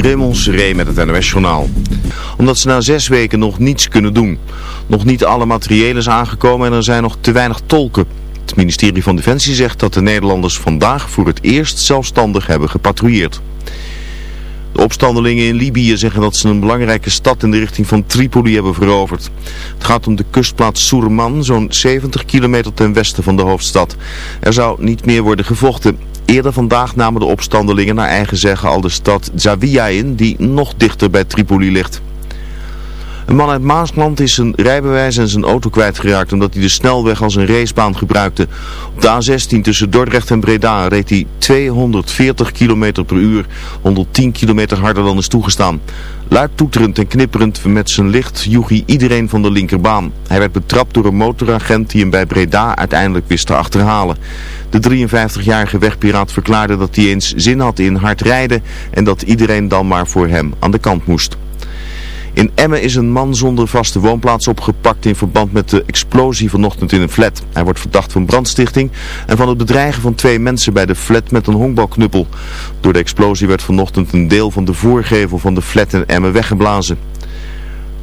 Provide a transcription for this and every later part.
Raymond Seré met het NOS Journaal. Omdat ze na zes weken nog niets kunnen doen. Nog niet alle materiële is aangekomen en er zijn nog te weinig tolken. Het ministerie van Defensie zegt dat de Nederlanders vandaag voor het eerst zelfstandig hebben gepatrouilleerd. De opstandelingen in Libië zeggen dat ze een belangrijke stad in de richting van Tripoli hebben veroverd. Het gaat om de kustplaats Soerman, zo'n 70 kilometer ten westen van de hoofdstad. Er zou niet meer worden gevochten. Eerder vandaag namen de opstandelingen naar eigen zeggen al de stad Zawiya in, die nog dichter bij Tripoli ligt. Een man uit Maasland is zijn rijbewijs en zijn auto kwijtgeraakt omdat hij de snelweg als een racebaan gebruikte. Op de A16 tussen Dordrecht en Breda reed hij 240 km per uur, 110 km harder dan is toegestaan. Luid toeterend en knipperend met zijn licht joeg hij iedereen van de linkerbaan. Hij werd betrapt door een motoragent die hem bij Breda uiteindelijk wist te achterhalen. De 53-jarige wegpiraat verklaarde dat hij eens zin had in hard rijden en dat iedereen dan maar voor hem aan de kant moest. In Emmen is een man zonder vaste woonplaats opgepakt in verband met de explosie vanochtend in een flat. Hij wordt verdacht van brandstichting en van het bedreigen van twee mensen bij de flat met een honkbalknuppel. Door de explosie werd vanochtend een deel van de voorgevel van de flat in Emmen weggeblazen.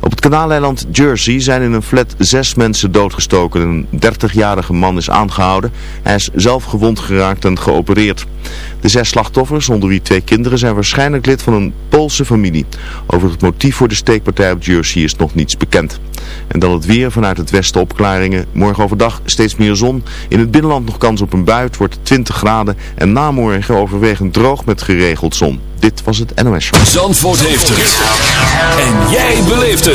Op het kanaaleiland Jersey zijn in een flat zes mensen doodgestoken. Een 30-jarige man is aangehouden. Hij is zelf gewond geraakt en geopereerd. De zes slachtoffers, onder wie twee kinderen, zijn waarschijnlijk lid van een Poolse familie. Over het motief voor de steekpartij op Jersey is nog niets bekend. En dan het weer vanuit het westen opklaringen. Morgen overdag steeds meer zon. In het binnenland nog kans op een bui. Het wordt 20 graden. En namorgen overwegend droog met geregeld zon. Dit was het NOS Show. Zandvoort heeft het. En jij beleeft het.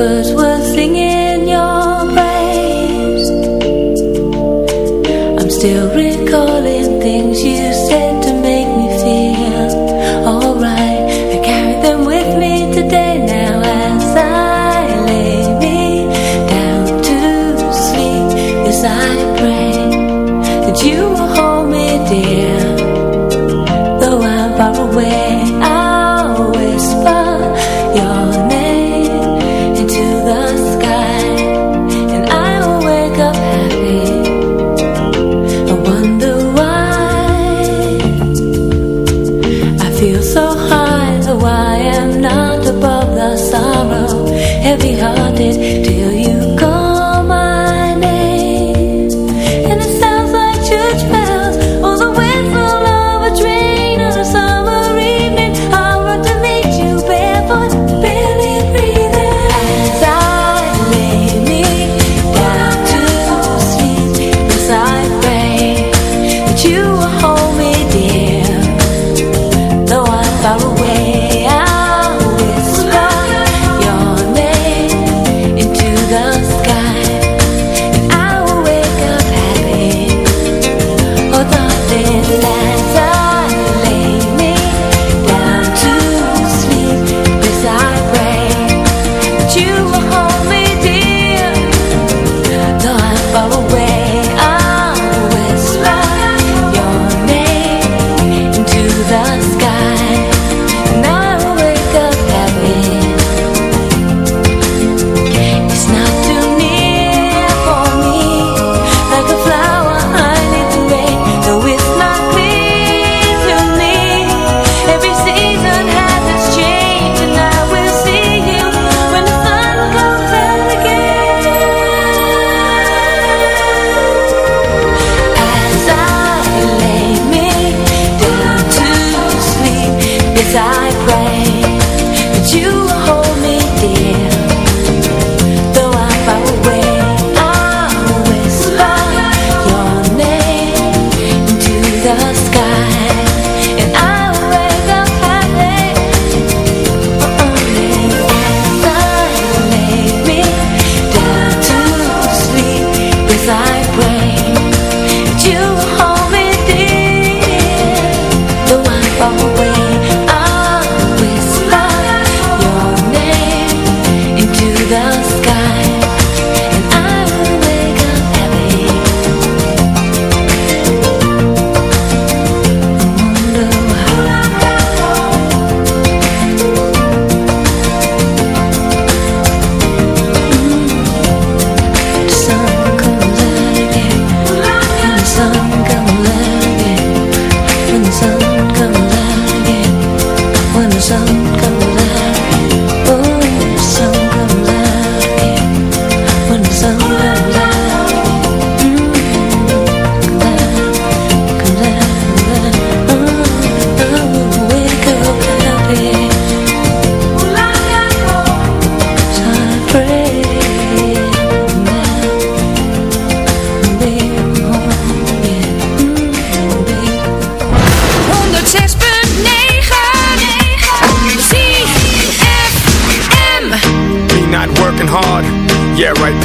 Cause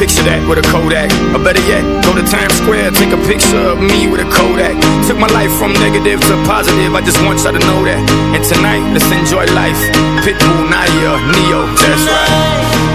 picture that with a Kodak. Or better yet, go to Times Square, take a picture of me with a Kodak. Took my life from negative to positive, I just want y'all to know that. And tonight, let's enjoy life. Pitbull, Nayer, Ne-Yo, that's right.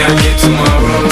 Not get tomorrow.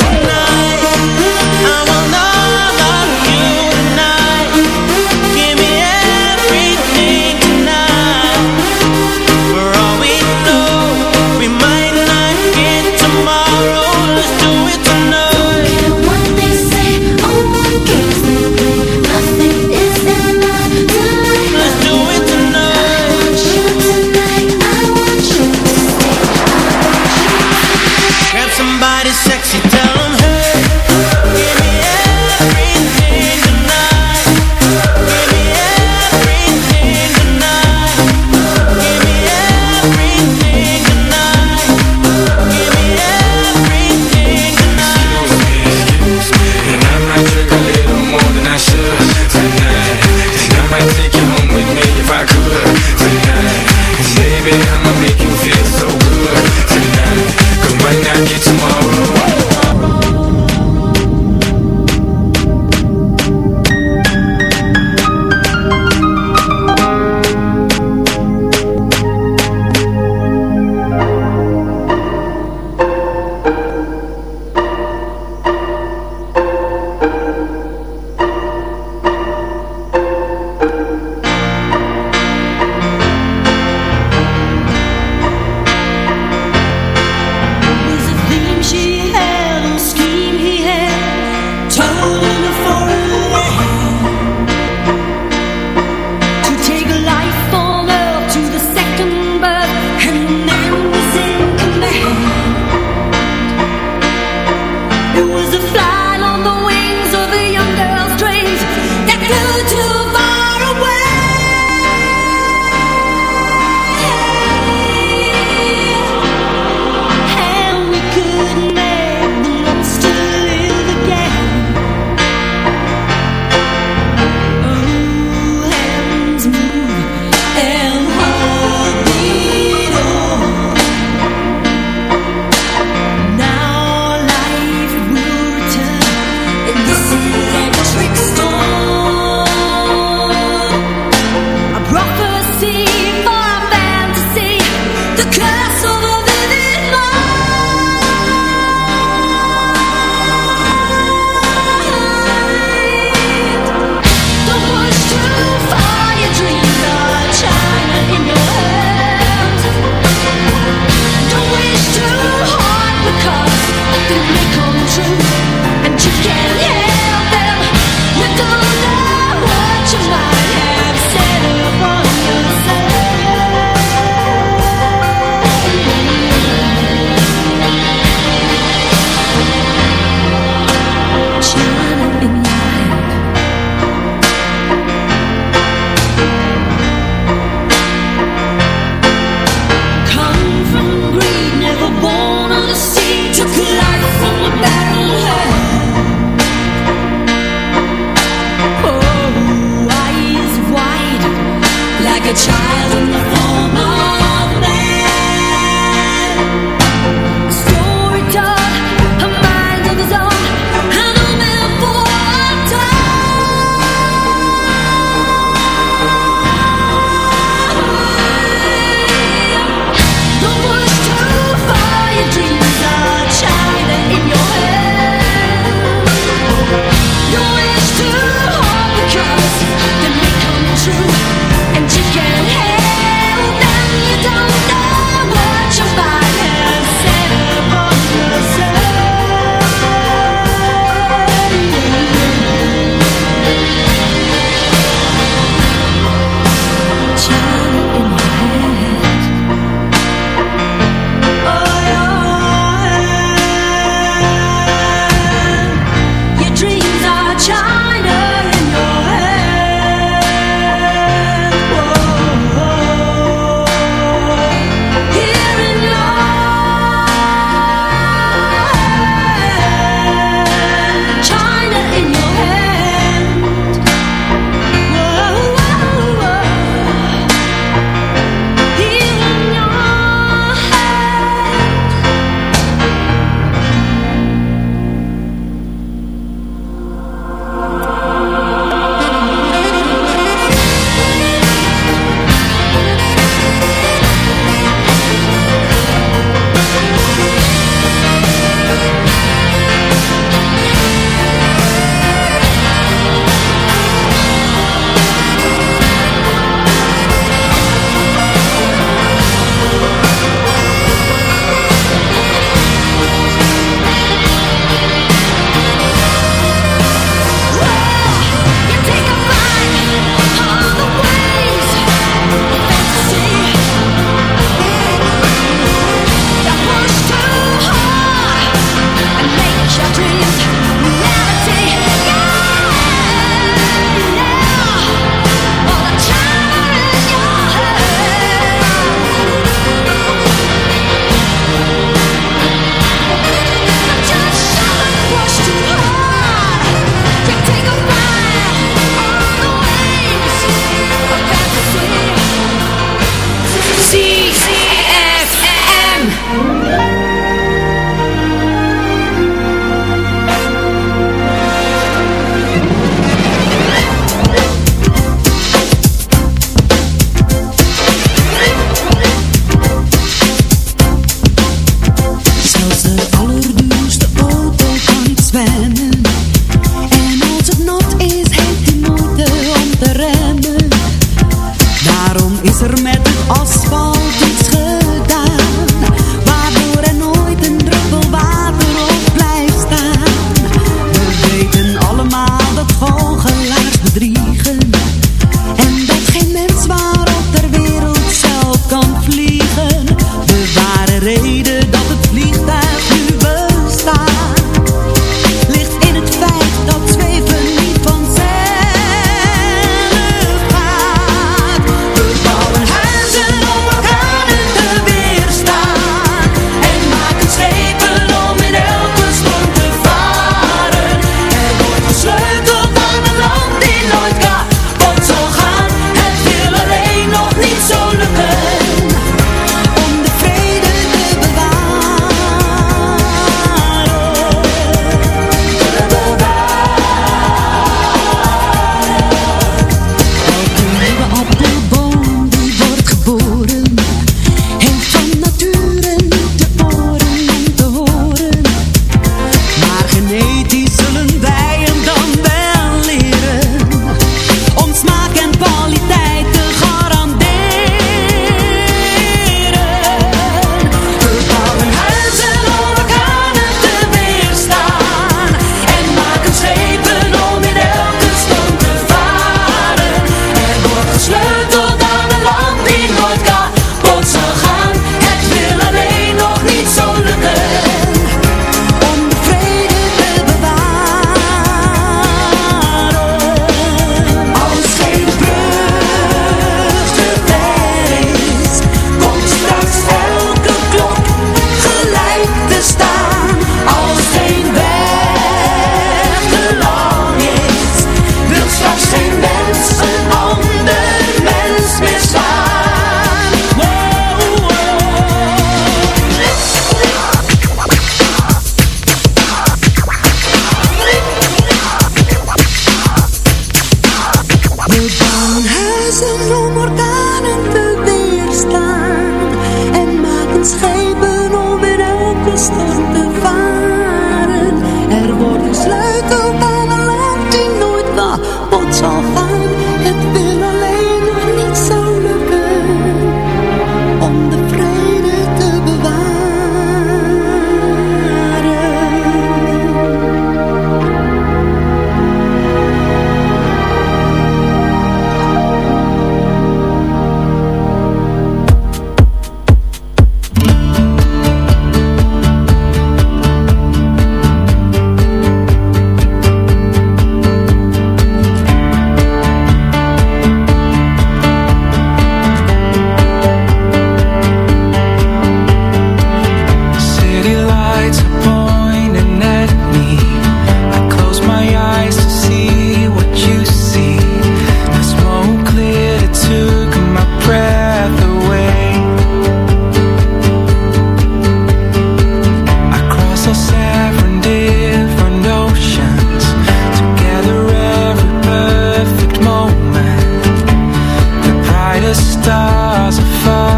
stars are falling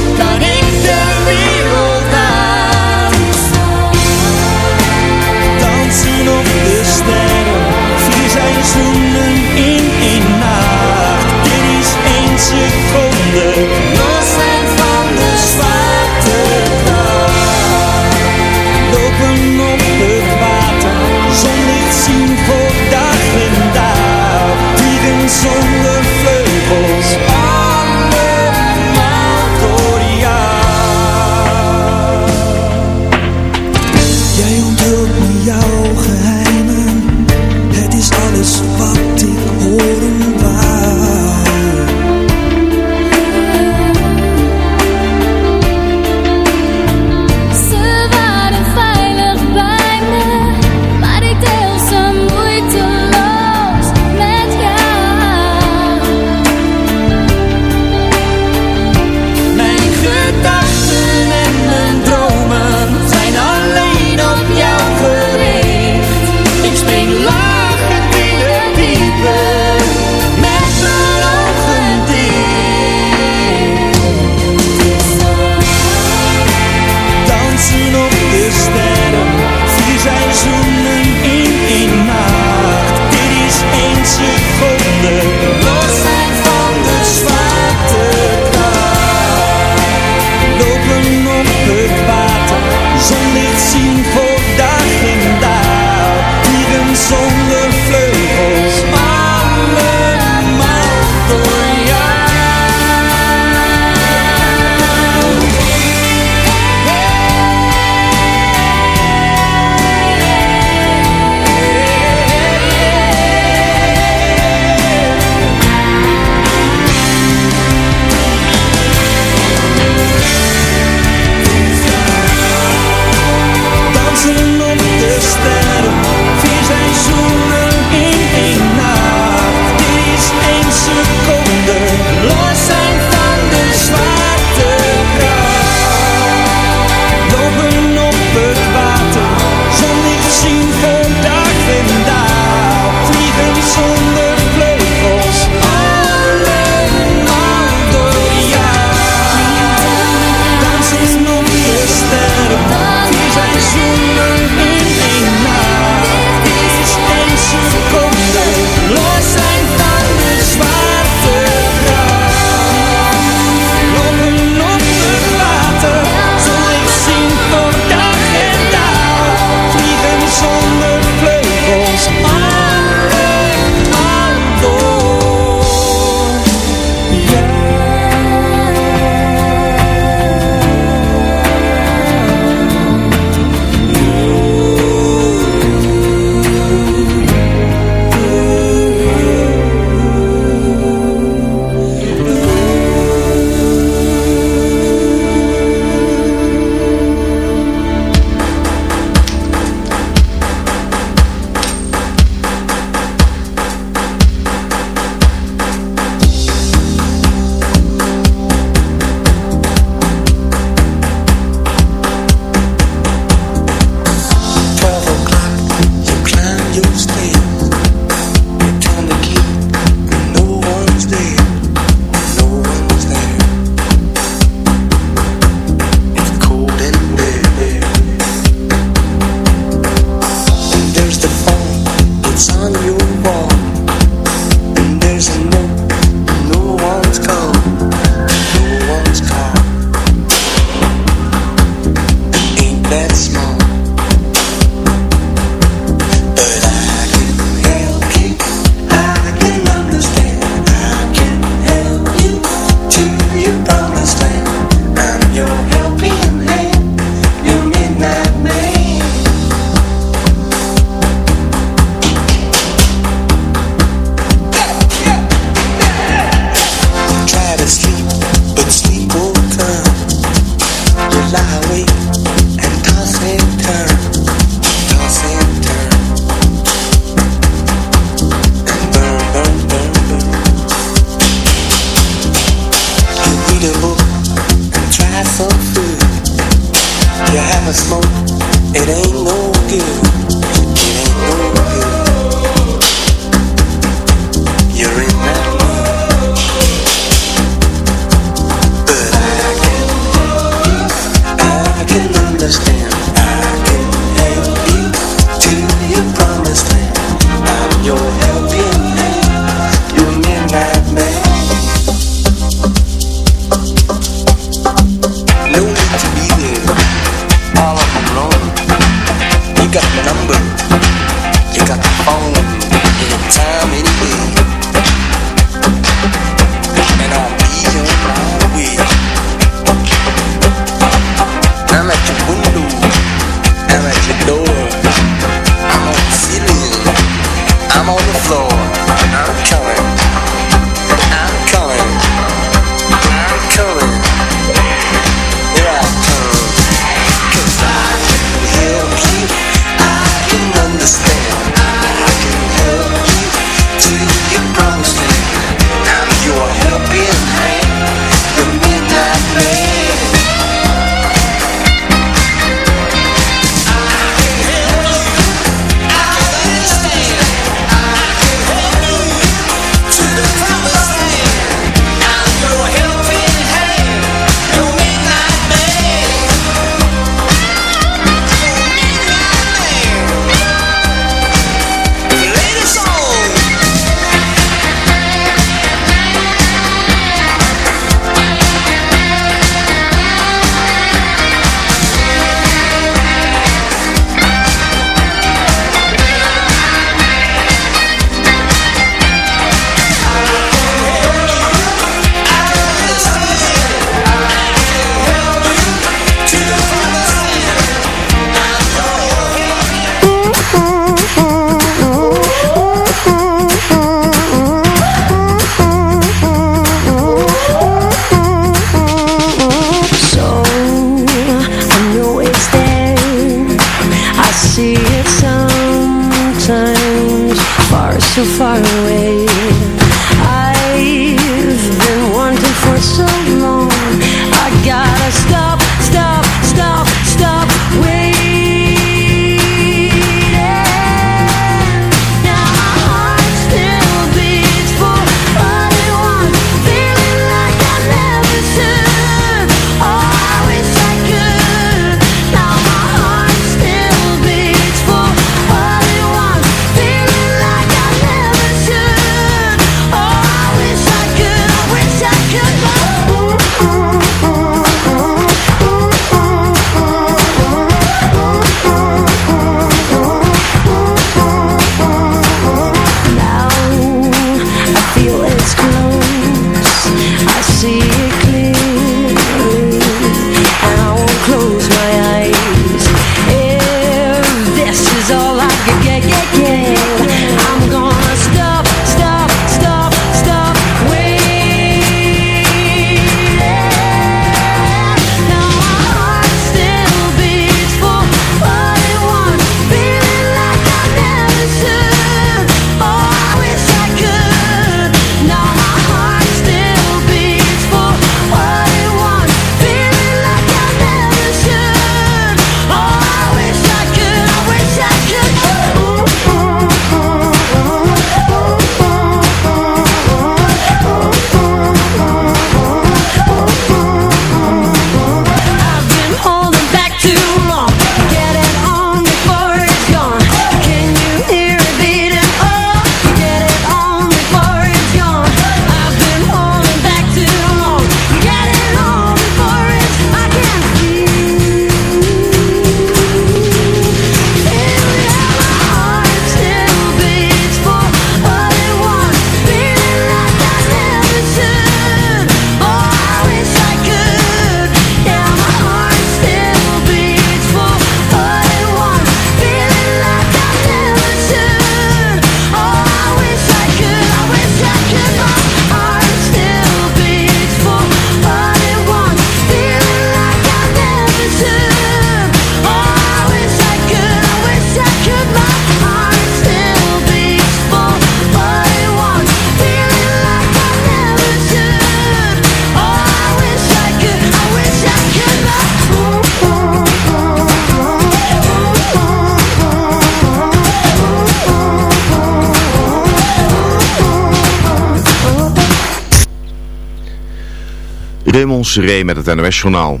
Met het NOS-journaal.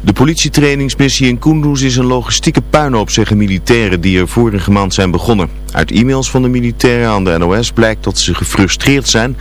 De politietrainingsmissie in Kunduz is een logistieke puinhoop, zeggen militairen die er vorige maand zijn begonnen. Uit e-mails van de militairen aan de NOS blijkt dat ze gefrustreerd zijn